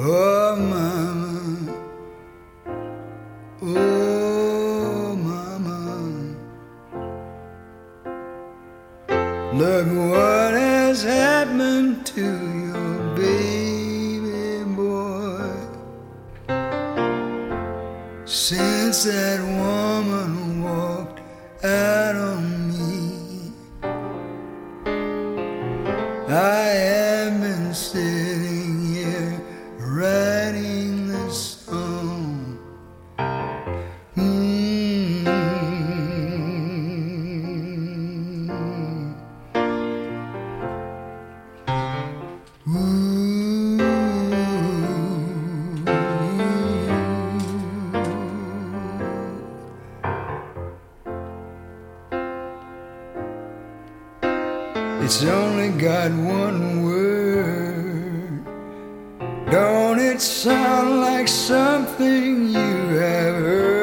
Oh, mama. Oh, mama. Look what has happened to your baby boy since that woman walked out on me. I been sitting It's only got one word. Don't it sound like something you have heard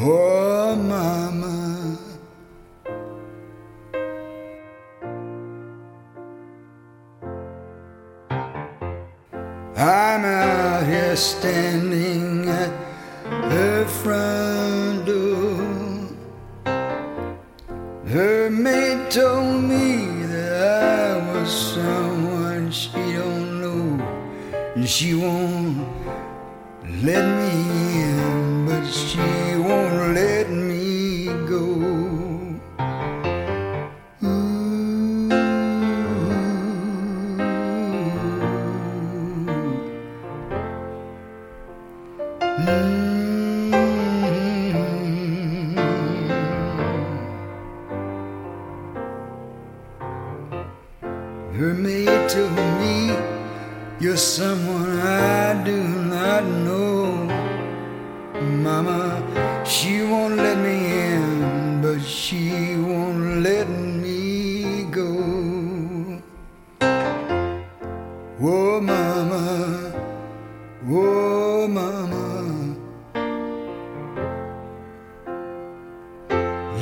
Oh, mama. I'm out here standing at her front door. Her maid told me that I was someone she don't know, and she won't let me in, she won't let me go. Ooh. Her maid told me you're someone I do not know. Mama, she won't let me in, but she won't let me go. Whoa, mama, whoa, mama.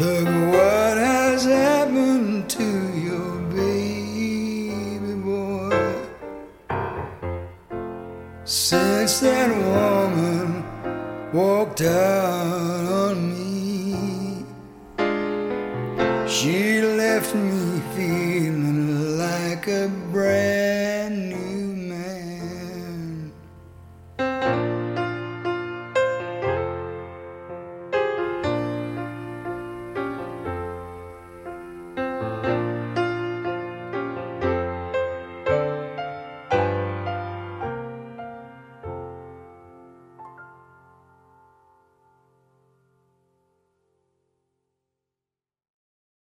Look what has happened to your baby boy since that woman walked out on me. She left me feeling like a brand new